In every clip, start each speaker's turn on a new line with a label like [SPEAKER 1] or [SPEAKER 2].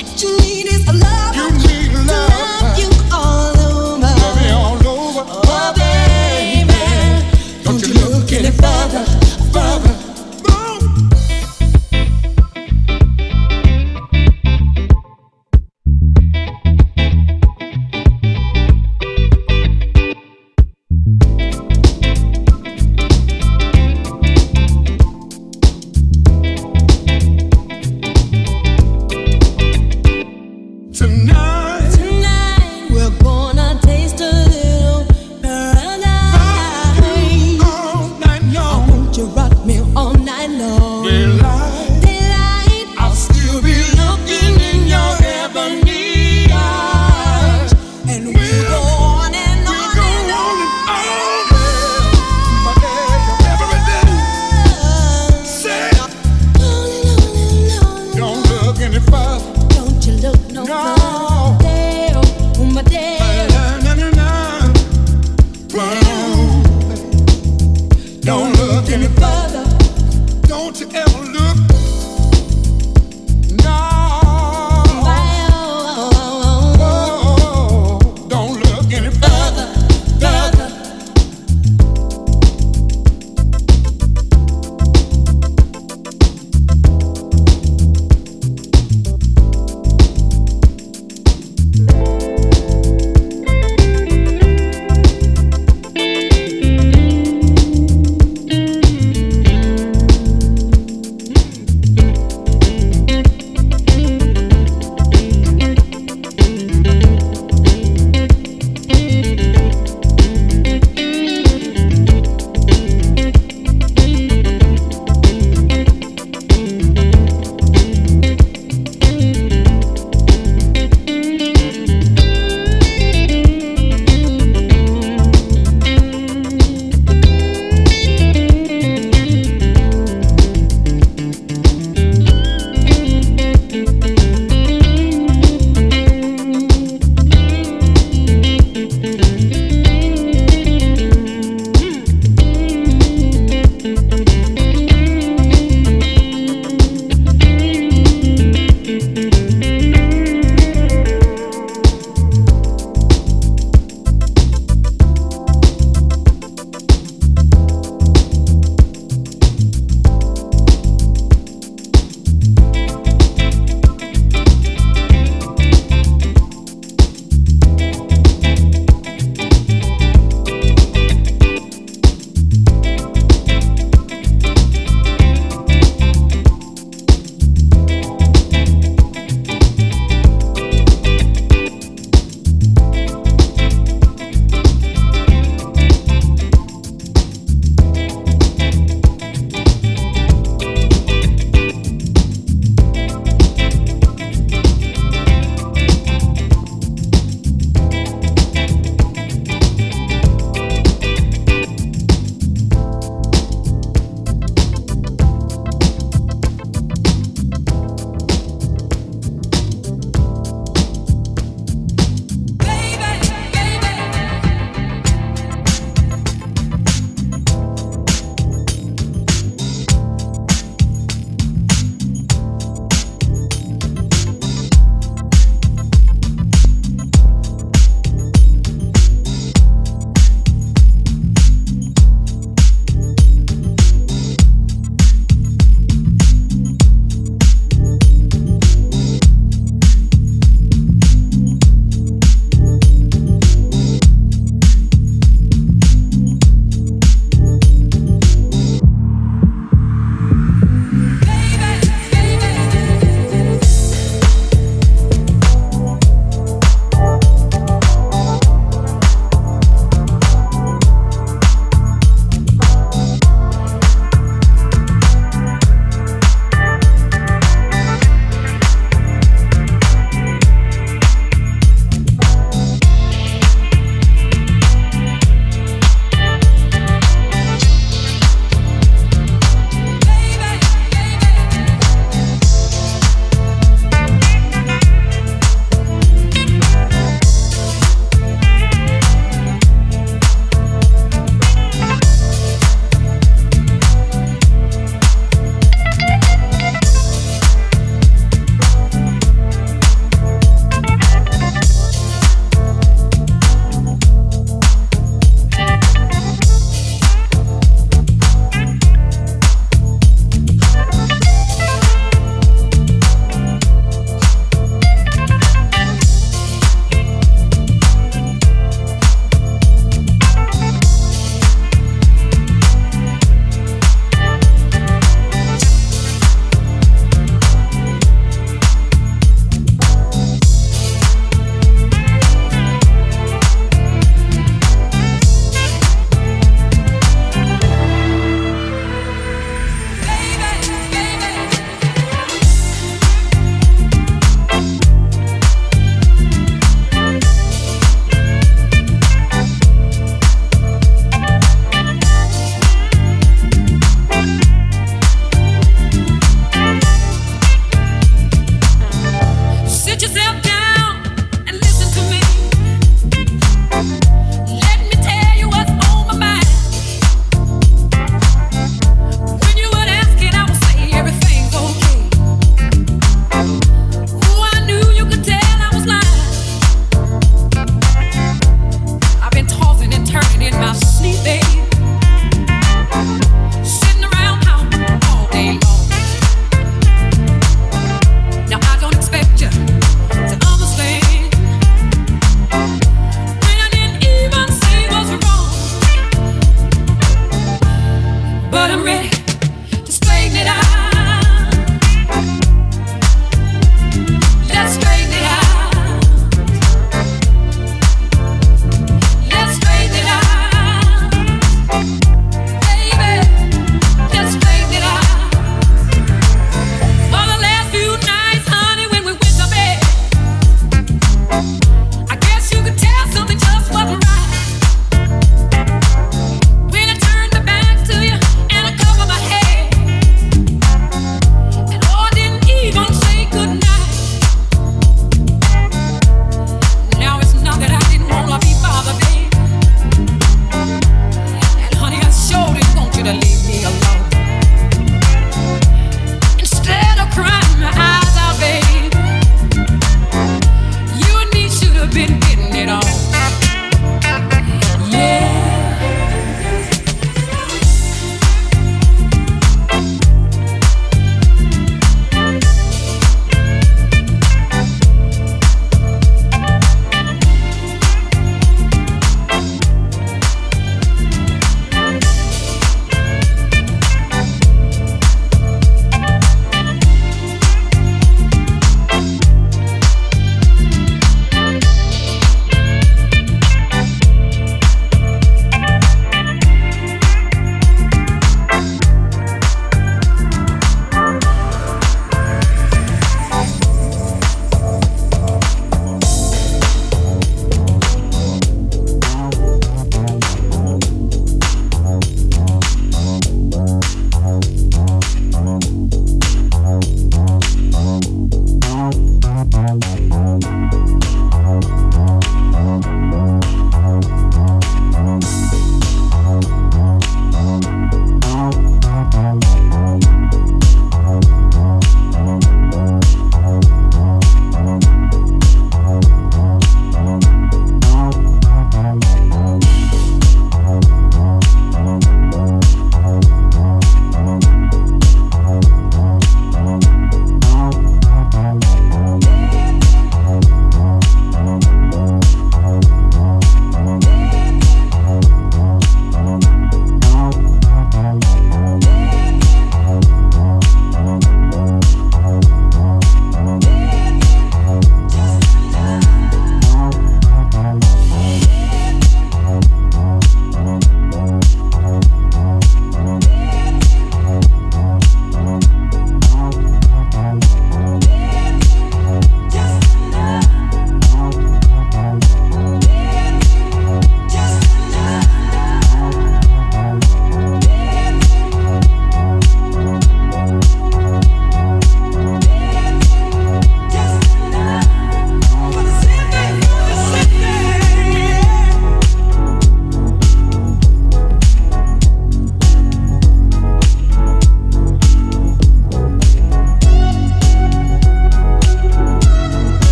[SPEAKER 1] What do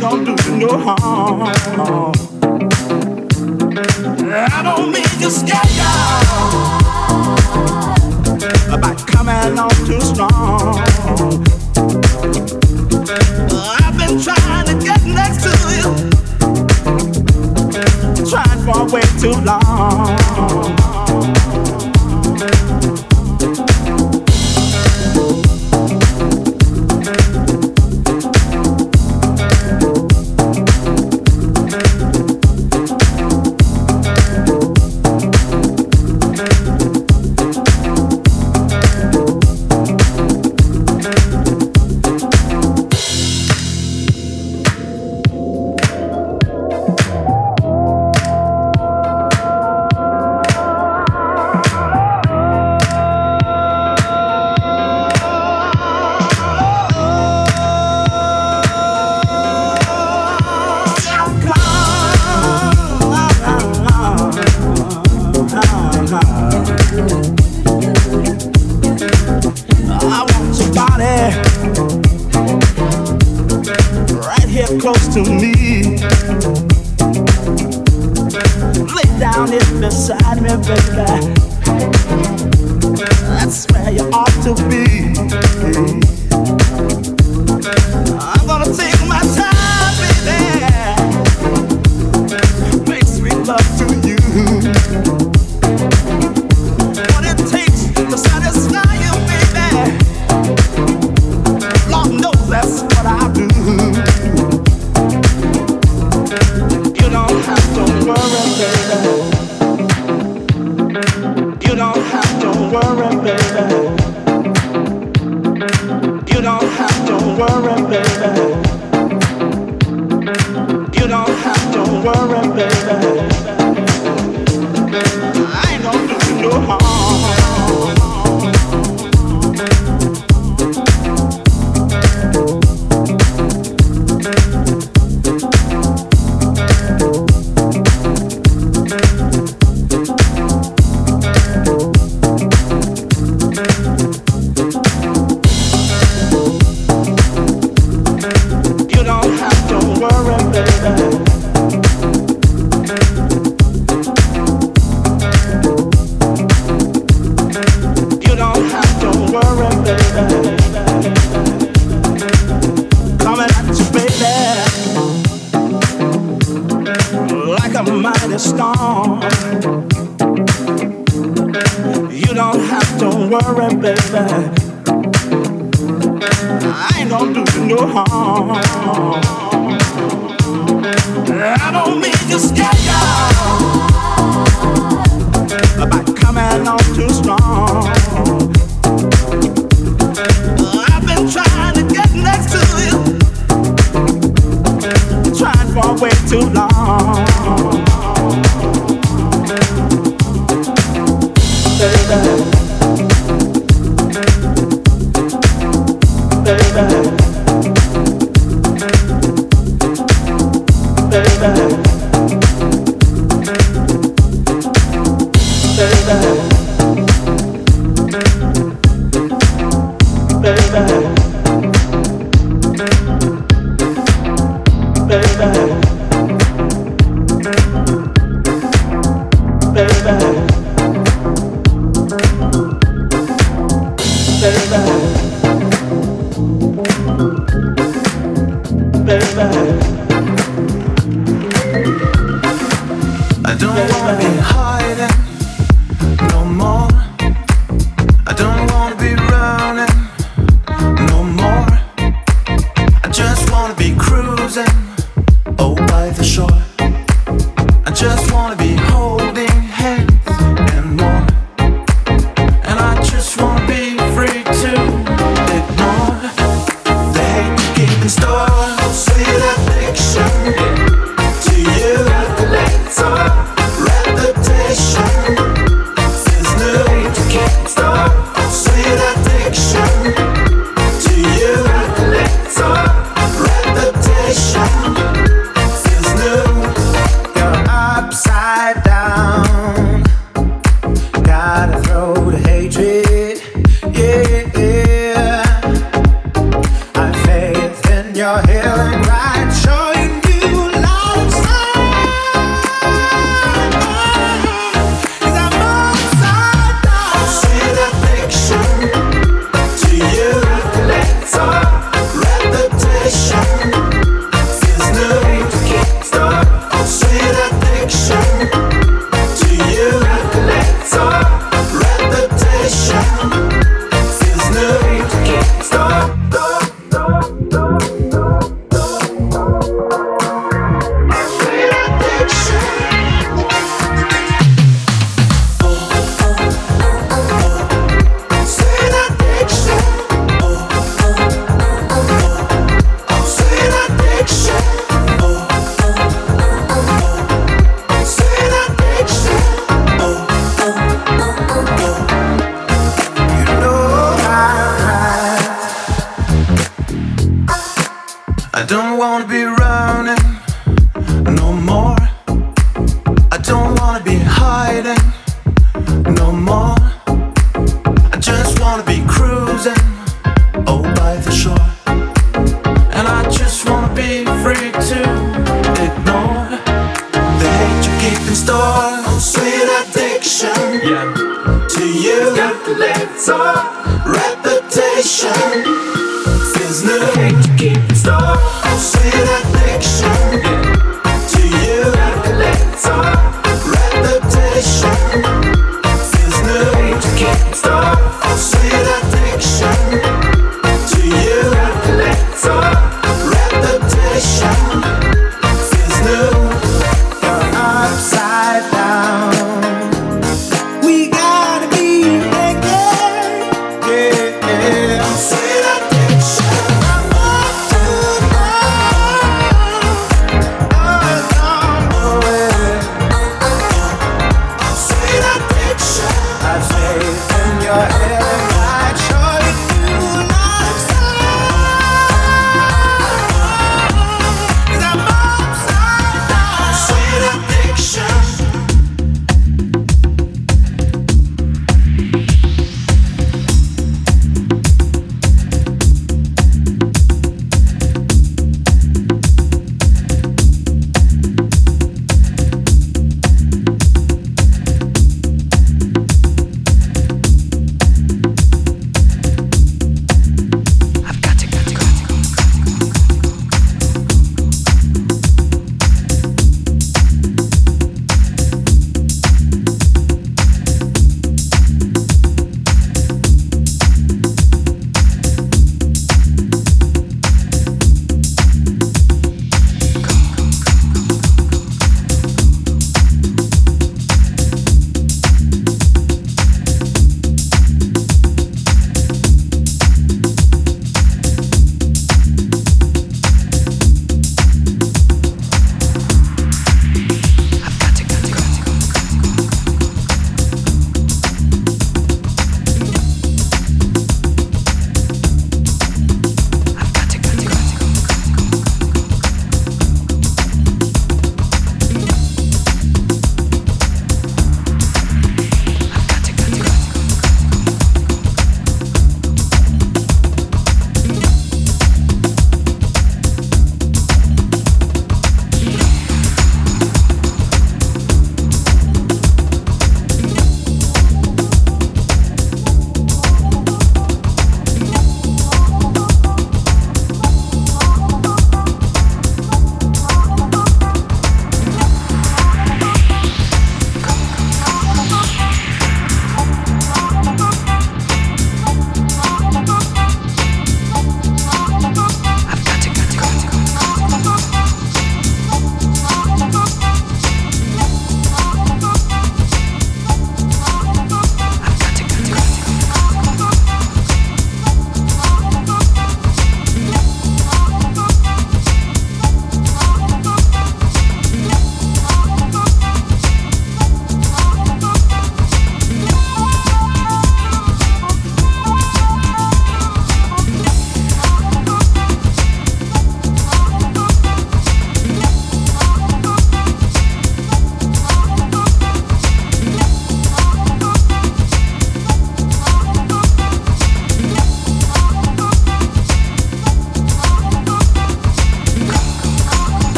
[SPEAKER 2] don't do you no harm. I don't mean to scare you by coming on too strong. I've been trying to get next to you, trying for way too long. Lord.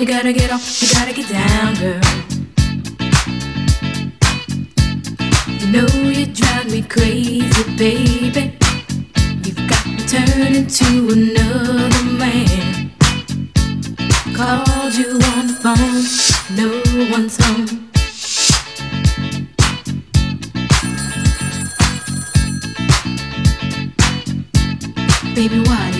[SPEAKER 3] You gotta get up, you gotta get down, girl. You know you drive me crazy, baby. You've got me turning to another man. Called you on the phone, no one's home. Baby, why?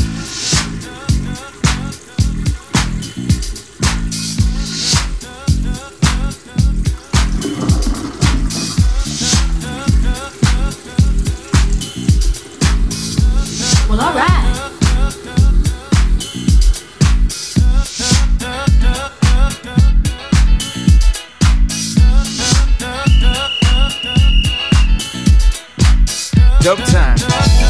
[SPEAKER 4] Double time.